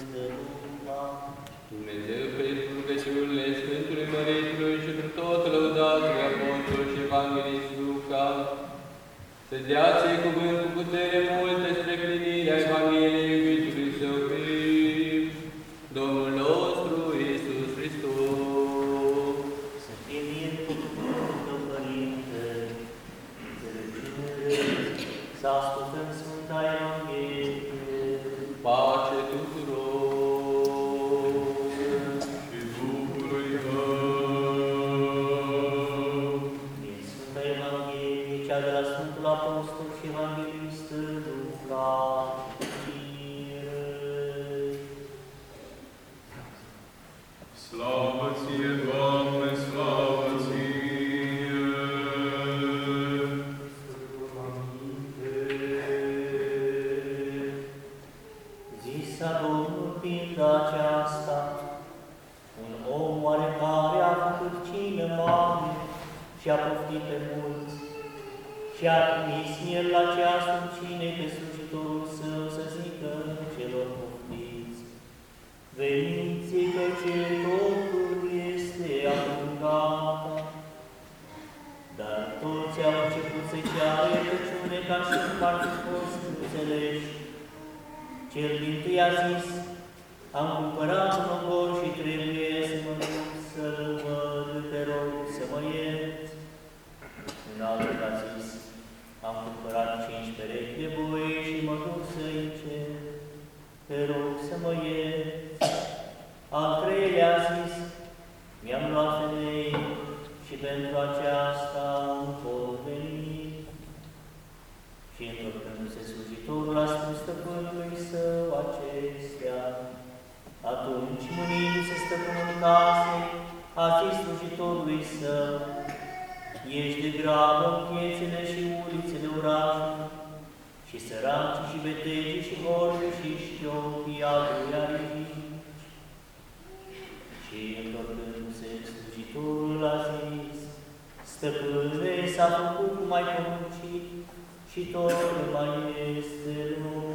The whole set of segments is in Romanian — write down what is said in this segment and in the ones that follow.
Sfânta. Dumnezeu pentru rugăciunile Sfântului Măritilor și pentru tot lăudatul Apostol și Evanghelist Luca, să dea ție cuvânt cu putere mult, Slavă ție, Stăpâne, s-a făcut cum ai poruncit, și tot nu mai este nou.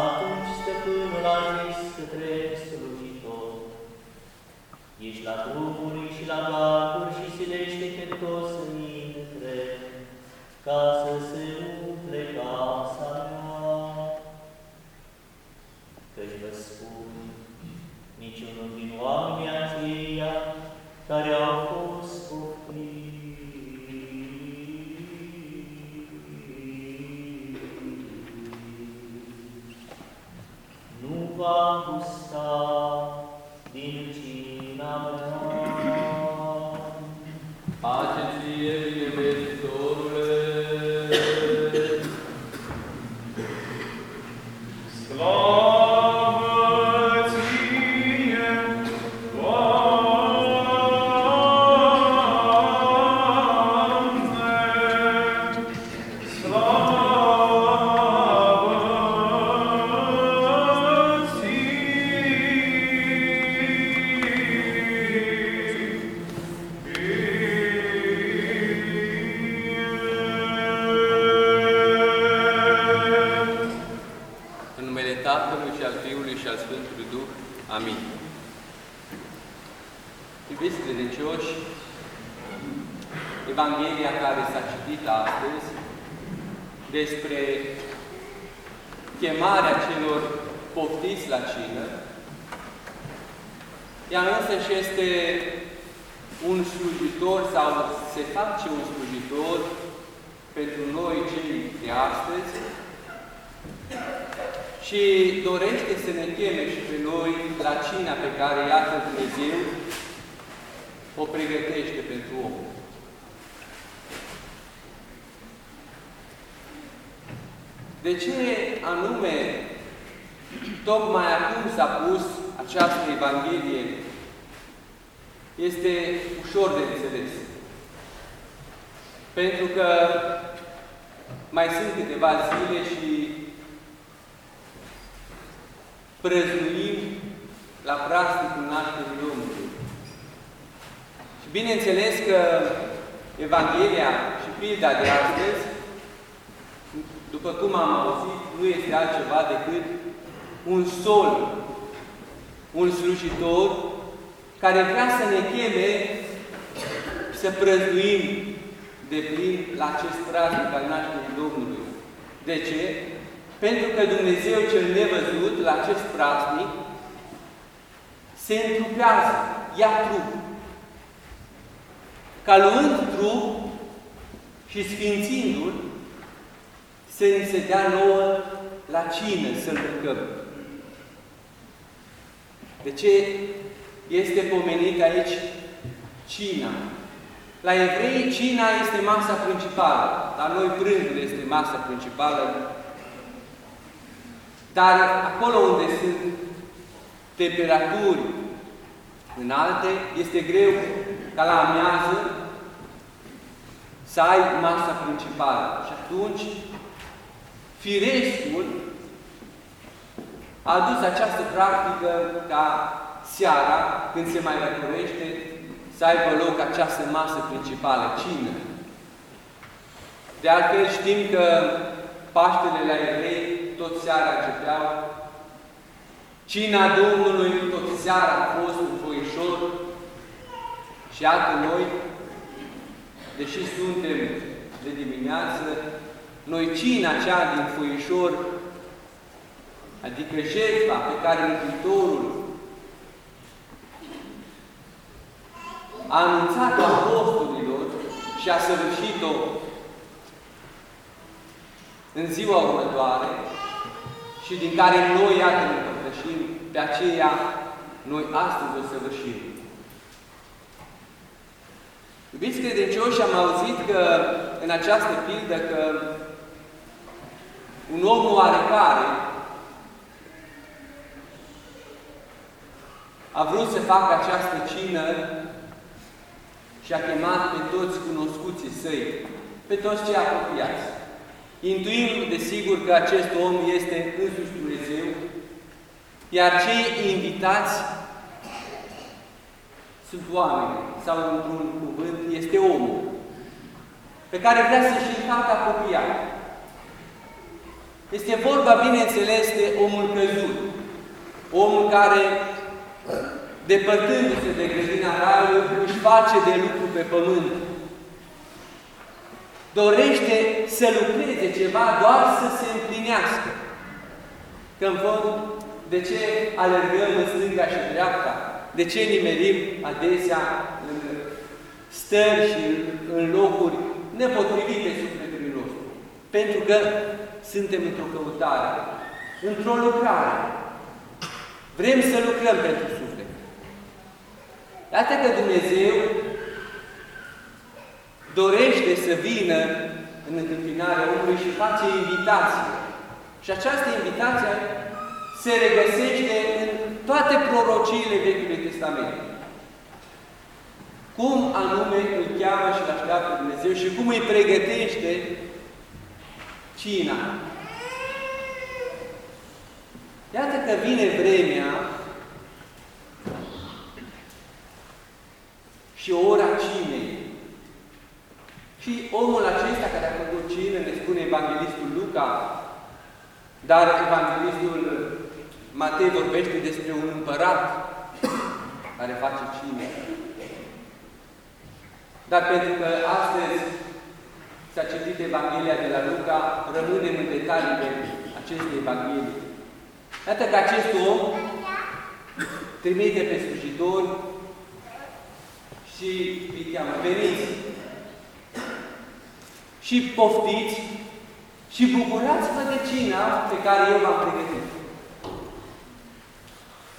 Atunci stăpânul a zis către slujitor, Ești la drumuri și la garduri și silește pe toți să intre, ca să se umple casa mea. Căci vă spun, niciunul din oamenii aceia care a fost poftit. Nu va gusta din cina mea. Pace ție, bine care s-a citit astăzi despre chemarea celor poftiți la cină, ea însă și este un slujitor sau se face un slujitor pentru noi cei de astăzi și dorește să ne cheme și pe noi la cina pe care, iată, Dumnezeu o pregătește pentru om. De ce anume tocmai acum s-a pus această Evanghelie? Este ușor de înțeles. Pentru că mai sunt câteva zile și prăznuim la practicul nașterii Domnului. Și bineînțeles că Evanghelia și pilda de astăzi, după cum am auzit, nu este altceva decât un sol, un slujitor care vrea să ne cheme să prăznuim de plin la acest praznic al nașterii Domnului. De ce? Pentru că Dumnezeu cel nevăzut la acest praznic se întrupează, ia trup. Ca luând trup și sfințindu-l, se ni se dea nouă la cină să-l mâncăm. De ce este pomenit aici cina? La evrei, cina este masa principală. La noi, prânzul este masa principală. Dar acolo unde sunt temperaturi înalte, este greu ca la amiază să ai masa principală. Și atunci, firescul a adus această practică ca seara, când se mai răcorește, să aibă loc această masă principală, cină. De altfel știm că Paștele la evrei tot seara începeau, Cina Domnului tot seara a fost un foișor și iată noi, deși suntem de dimineață, noi cina cea din foișor, adică jertfa pe care Mântuitorul a anunțat-o apostolilor și a săvârșit-o în ziua următoare și din care noi, iată, ne părtășim, pe aceea noi astăzi o săvârșim. Iubiți credincioși, am auzit că în această pildă că un om oarecare a vrut să facă această cină și a chemat pe toți cunoscuții săi, pe toți cei apropiați. Intuim, desigur, că acest om este însuși Dumnezeu, iar cei invitați sunt oameni, sau într-un cuvânt, este omul, pe care vrea să-și facă apropiat. Este vorba, bineînțeles, de omul căzut, omul care depărtându-se de grădina Raiului, își face de lucru pe pământ. Dorește să lucreze ceva doar să se împlinească. Că în fond, de ce alergăm în stânga și dreapta? De ce nimerim adesea în stări și în locuri nepotrivite sufletului nostru? Pentru că suntem într-o căutare, într-o lucrare. Vrem să lucrăm pentru suflet. Iată că Dumnezeu dorește să vină în întâmpinarea omului și face invitație. Și această invitație se regăsește în toate prorociile Vechiului Testament. Cum anume îl cheamă și îl așteaptă Dumnezeu și cum îi pregătește cina. Iată că vine vremea și ora cinei. Și omul acesta care a făcut cină, ne spune Evanghelistul Luca, dar Evanghelistul Matei vorbește despre un împărat care face cine. Dar pentru că astăzi s-a citit Evanghelia de la Luca, rămânem în detaliile acestei Evanghelii. Iată că acest om trimite pe slujitori și îi cheamă, veniți și poftiți și bucurați-vă de cina pe care eu v-am pregătit.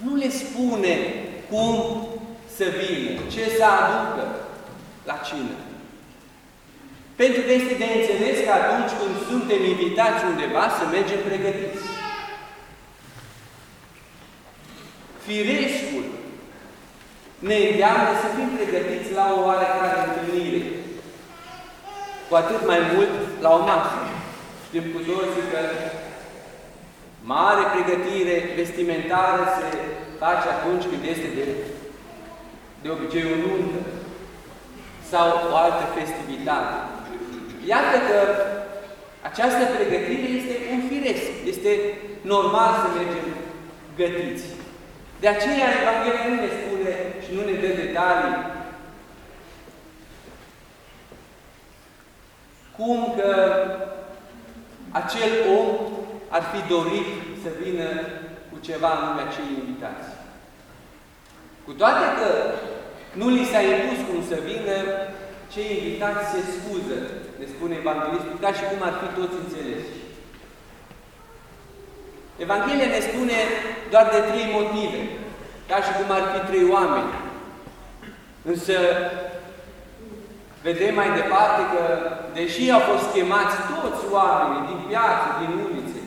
Nu le spune cum să vină, ce să aducă la cină. Pentru că este de înțeles că atunci când suntem invitați undeva să mergem pregătiți. Firescul ne îndeamnă să fim pregătiți la o oarecare întâlnire. Cu atât mai mult la o masă. Știm cu toții că mare pregătire vestimentară se face atunci când este de, de obicei o nuntă sau o altă festivitate. Iată că această pregătire este un firesc, este normal să mergem gătiți. De aceea Evanghelia nu ne spune și nu ne dă detalii cum că acel om ar fi dorit să vină cu ceva în lumea cei invitați. Cu toate că nu li s-a impus cum să vină, cei invitați se scuză, ne spune Evanghelistul, ca și cum ar fi toți înțelesi. Evanghelia ne spune doar de trei motive, ca și cum ar fi trei oameni. Însă vedem mai departe că, deși au fost chemați toți oamenii din piață, din ulițe,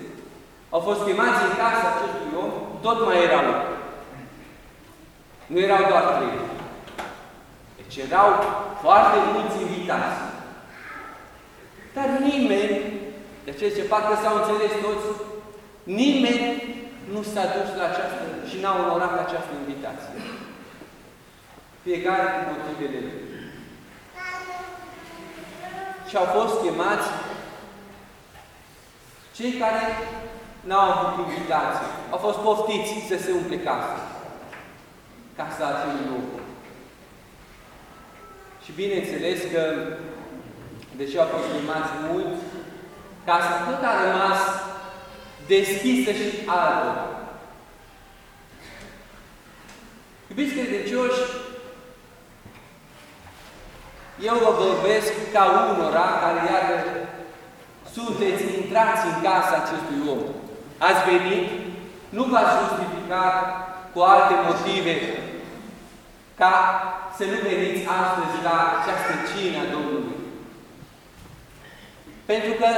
au fost chemați în casa acestui om, tot mai era loc. Nu erau doar trei. Deci erau foarte mulți invitați. Dar nimeni, de ce ce parcă s-au înțeles toți, nimeni nu s-a dus la această și n-a onorat această invitație. Fiecare cu motivele lui. Și au fost chemați cei care n-au avut invitație. Au fost poftiți să se umple casa. Casa acelui loc. Și bineînțeles că, deși au fost chemați mulți, casa tot a rămas deschisă și albă. Iubiți credincioși, eu vă vorbesc ca unora care, iată, sunteți intrați în casa acestui om. Ați venit, nu v-ați justificat cu alte motive ca să nu veniți astăzi la această cină a Domnului. Pentru că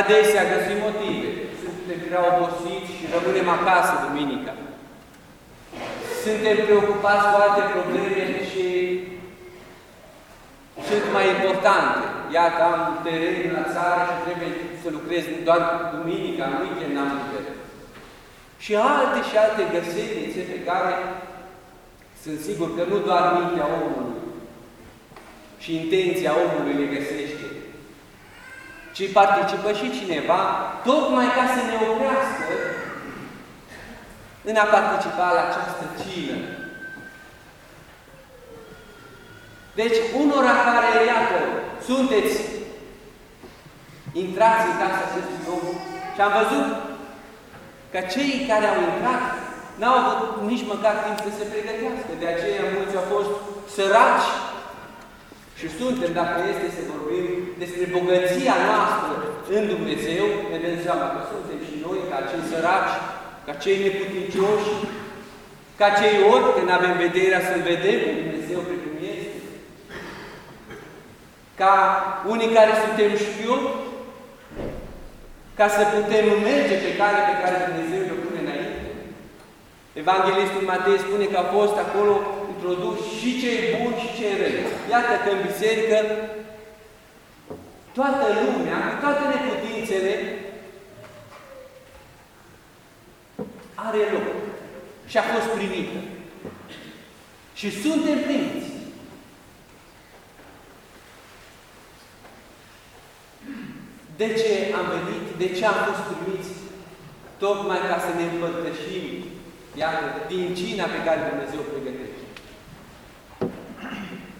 adesea găsim motive. Suntem prea obosiți și rămânem acasă duminica. Suntem preocupați cu alte probleme și sunt mai importante. Iată, am teren la țară și trebuie să lucrez doar duminica, în weekend n-am lucrat. Și alte și alte găsenițe pe care sunt sigur că nu doar mintea omului și intenția omului le găsește, ci participă și cineva, tocmai ca să ne oprească în a participa la această cină. Deci, unora care, iată, sunteți intrați în casa acestui om și am văzut că cei care au intrat n-au avut nici măcar timp să se pregătească. De aceea mulți au fost săraci și suntem, dacă este să vorbim despre bogăția noastră în Dumnezeu, ne dăm seama că suntem și noi ca cei săraci, ca cei neputincioși, ca cei ori când avem vederea să-L vedem pe Dumnezeu precum este, ca unii care suntem șpioni, ca să putem merge pe care pe care Dumnezeu le pune înainte. Evanghelistul Matei spune că a fost acolo introdus și cei buni și cei răi. Iată că în biserică toată lumea, cu toate neputințele, are loc și a fost primită. Și suntem primiți. De ce am venit? De ce am fost primiți? Tocmai ca să ne împărtășim, iată, din cina pe care Dumnezeu pregătește.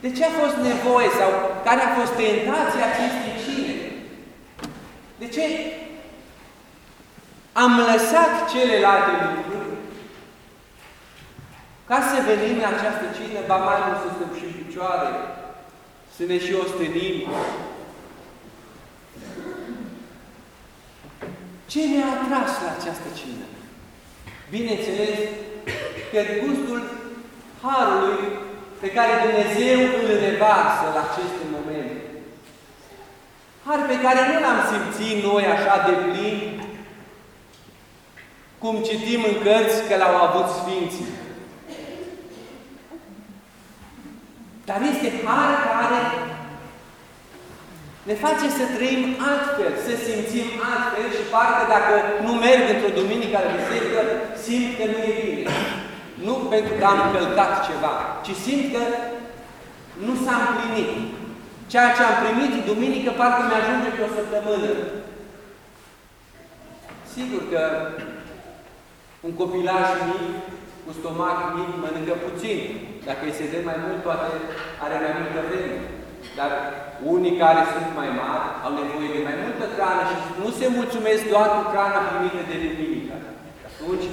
De ce a fost nevoie sau care a fost tentația acestei cine? De ce am lăsat celelalte lucruri ca să venim la această cină, ba mai mult să stăm și în picioare, să ne și ostenim. Ce ne-a atras la această cină? Bineînțeles că gustul Harului pe care Dumnezeu îl revarsă la aceste momente. Har pe care nu l-am simțit noi așa de plin, cum citim în cărți că l-au avut Sfinții. Dar este har care ne face să trăim altfel, să simțim altfel și parcă dacă nu merg într-o duminică la biserică, simt că nu e bine. Nu pentru că am călcat ceva, ci simt că nu s-a împlinit. Ceea ce am primit duminică parcă mi-ajunge pe o săptămână. Sigur că un copilaj mic, cu stomac mic, mănâncă puțin. Dacă îi se dă mai mult, poate are mai multă vreme. dar unii care sunt mai mari au nevoie de mai multă hrană și nu se mulțumesc doar cu hrana primită de duminică. Atunci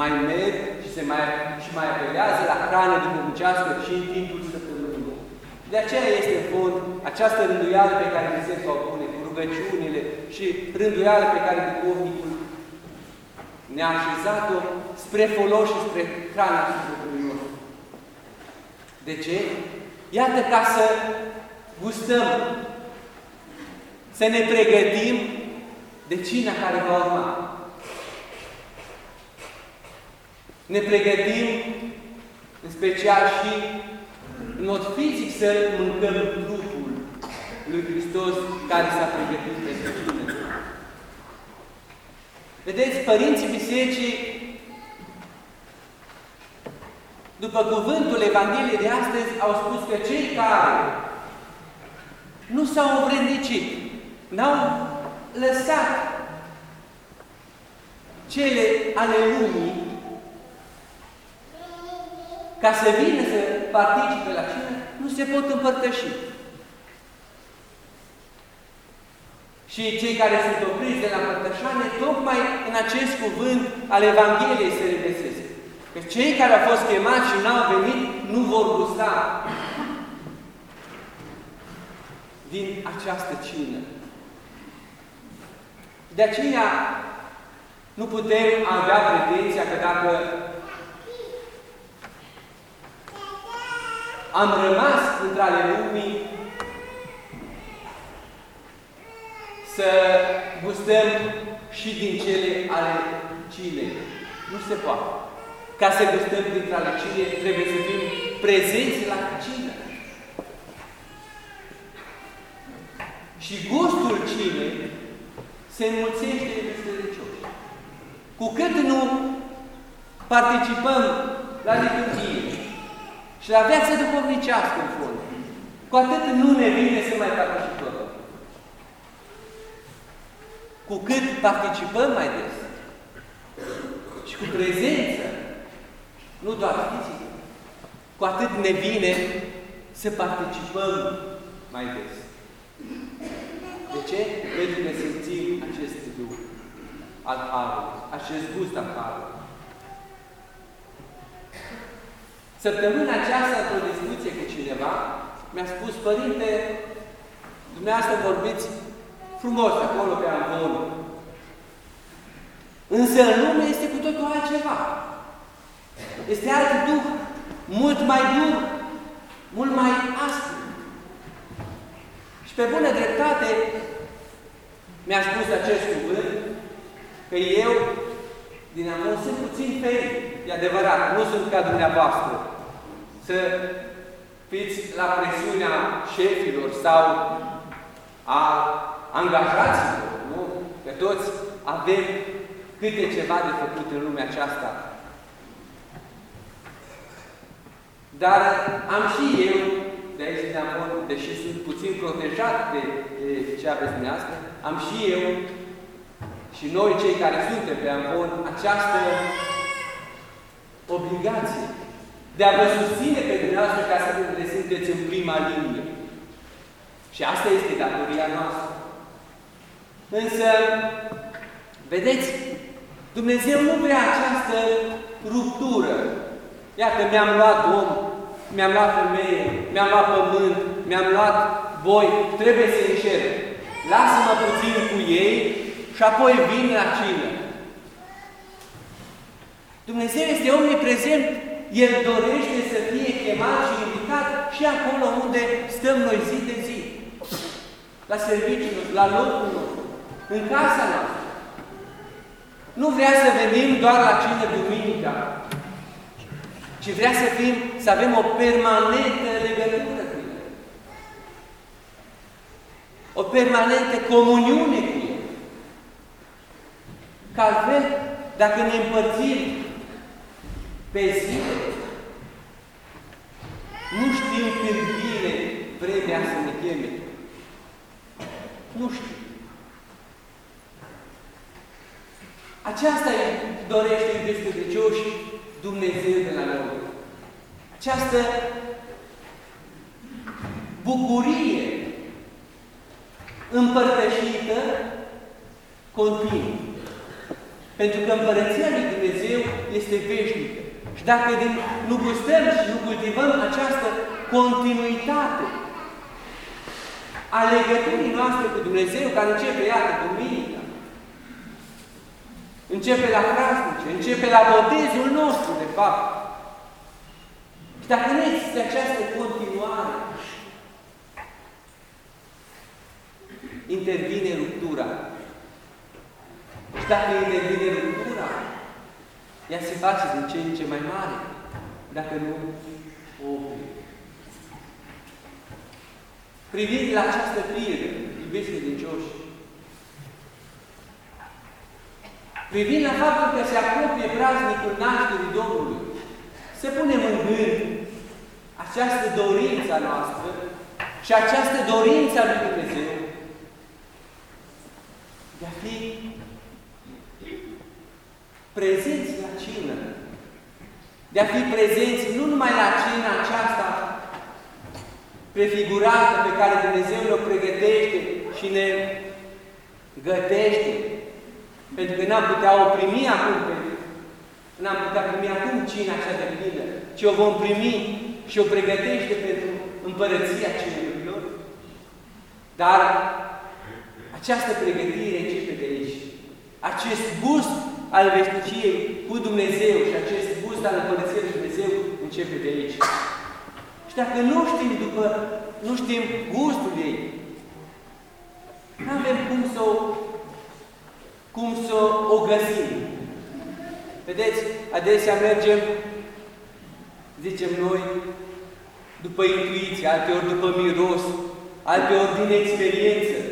mai merg și se mai, și mai apelează la hrană duhovnicească și în timpul săptămânii. De aceea este în fond această rânduială pe care Dumnezeu o pune cu rugăciunile și rânduială pe care duhovnicul ne-a așezat-o spre folos și spre hrana sufletului nostru. De ce? Iată ca să gustăm, să ne pregătim de cina care va urma. Ne pregătim în special și în mod fizic să mâncăm trupul lui Hristos care s-a pregătit pentru tine. Vedeți, părinții bisericii, după cuvântul Evangheliei de astăzi, au spus că cei care nu s-au obrândicit, n-au lăsat cele ale lumii ca să vină să participe la cină, nu se pot împărtăși. Și cei care sunt opriți de la împărtășane, tocmai în acest cuvânt al Evangheliei se regăsesc. Că cei care au fost chemați și n-au venit, nu vor gusta din această cină. De aceea nu putem avea pretenția că dacă am rămas între ale lumii să gustăm și din cele ale cinei. Nu se poate. Ca să gustăm dintre ale cine, trebuie să fim prezenți la cină. Și gustul cinei se înmulțește de credincioși. Cu cât nu participăm la liturghie și la viața duhovnicească în fond, cu atât nu ne vine să mai participăm. Cu cât participăm mai des și cu prezență, nu doar fizică, cu atât ne vine să participăm mai des. De ce? Pentru că simțim acest Duh al Harului, acest gust al Harului. Săptămâna aceasta, într-o discuție cu cineva, mi-a spus, Părinte, dumneavoastră vorbiți frumos acolo pe Amvon. Însă în lume este cu totul altceva. Este alt duh, mult mai dur, mult mai aspru. Și pe bună dreptate mi-a spus acest cuvânt că eu, din amor, sunt puțin ferit. E adevărat, nu sunt ca dumneavoastră. Să fiți la presiunea șefilor sau a angajaților, nu? Că toți avem câte ceva de făcut în lumea aceasta. Dar am și eu, de aici de amor, deși sunt puțin protejat de, de ce aveți dumneavoastră, am și eu și noi cei care suntem pe Amvon această obligație de a vă susține pe dumneavoastră ca să ne sunteți în prima linie. Și asta este datoria noastră. Însă, vedeți, Dumnezeu nu vrea această ruptură. Iată, mi-am luat om, mi-am luat femeie, mi-am luat pământ, mi-am luat voi, trebuie să încerc. Lasă-mă puțin cu ei și apoi vin la cină. Dumnezeu este omniprezent. El dorește să fie chemat și invitat și acolo unde stăm noi zi de zi. La serviciul nostru, la locul nostru, în casa noastră. Nu vrea să venim doar la cină duminica, ci vrea să fim, să avem o permanentă legătură cu El. O permanentă comuniune cu El. Că altfel, dacă ne împărțim pe zile, nu știm când vine vremea să ne cheme. Nu știu. Aceasta dorește, iubiți credincioși, Dumnezeu de la noi. Această bucurie împărtășită continuu. Pentru că Împărăția Lui Dumnezeu este veșnică. Și dacă din, nu gustăm și nu cultivăm această continuitate a legăturii noastre cu Dumnezeu, care începe, iată, duminica, începe la crasnice, începe la botezul nostru, de fapt. Și dacă nu există această continuare, intervine ruptura. Și dacă intervine ruptura, ea se face din ce în ce mai mare, dacă nu o oprim. Privind la această fire, iubiți credincioși, privind la faptul că se apropie praznicul nașterii Domnului, să punem în gând această dorință a noastră și această dorință a lui Dumnezeu de a fi prezenți la cină, de a fi prezenți nu numai la cina aceasta prefigurată pe care Dumnezeu ne-o pregătește și ne gătește, pentru că n-am putea o primi acum, n-am putea primi acum cina cea de plină, ci o vom primi și o pregătește pentru împărăția cerurilor. Dar această pregătire începe de aici. Acest gust al veșniciei cu Dumnezeu și acest gust al împărăției lui Dumnezeu începe de aici. Și dacă nu știm după, nu știm gustul ei, nu avem cum să o, cum să o găsim. Vedeți, adesea mergem, zicem noi, după intuiție, alteori după miros, alteori din experiență.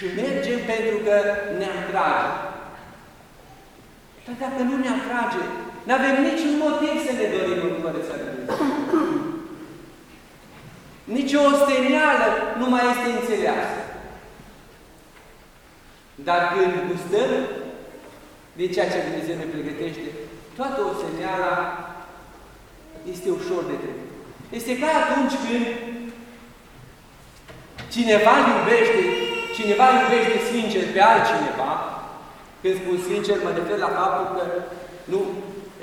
Și mergem pentru că ne atrage. Dar dacă nu ne atrage, nu avem niciun motiv să ne dorim Împărăția Lui Dumnezeu. Nici o osteneală nu mai este înțeleasă. Dar când gustăm de ceea ce Dumnezeu ne pregătește, toată osteneala este ușor de trecut. Este ca atunci când cineva iubește, cineva iubește sincer pe altcineva, când spun sincer, mă refer la faptul că nu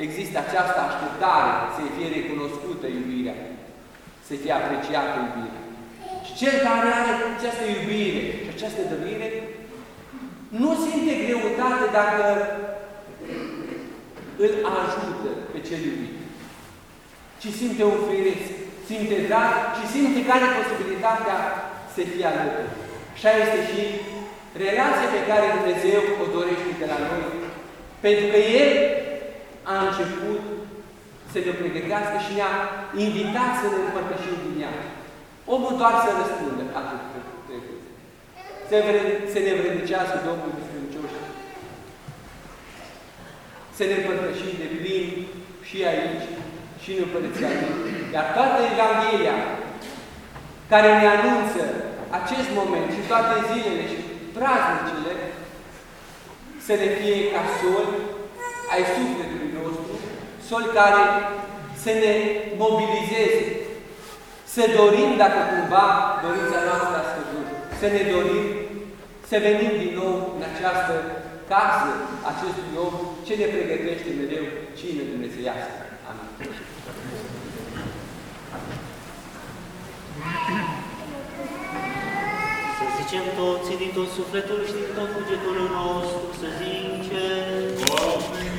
există această așteptare să fie recunoscută iubirea, să fie apreciată iubirea. Și cel care are această iubire și această dăbire, nu simte greutate dacă îl ajută pe cel iubit, ci simte un firesc, simte drag și simte care posibilitatea să fie alături. Așa este și relația pe care Dumnezeu o dorește de la noi, pentru că El a început să ne pregătească și ne-a invitat să ne împărtășim din ea. Omul doar să răspundă atât trebuie. Să, vre, să ne vrednicească Domnul Biscrincioși. Să ne împărtășim de plin și aici și în Împărăția Lui. Iar toată Evanghelia care ne anunță acest moment și toate zilele și praznicile să ne fie ca soli ai sufletului nostru, soli care să ne mobilizeze, să dorim, dacă cumva dorința noastră a scăzut, să ne dorim să venim din nou în această casă acestui om ce ne pregătește mereu cine Dumnezeiască. Amin zicem toți din tot sufletul și din tot cugetul nostru să zicem. Amin.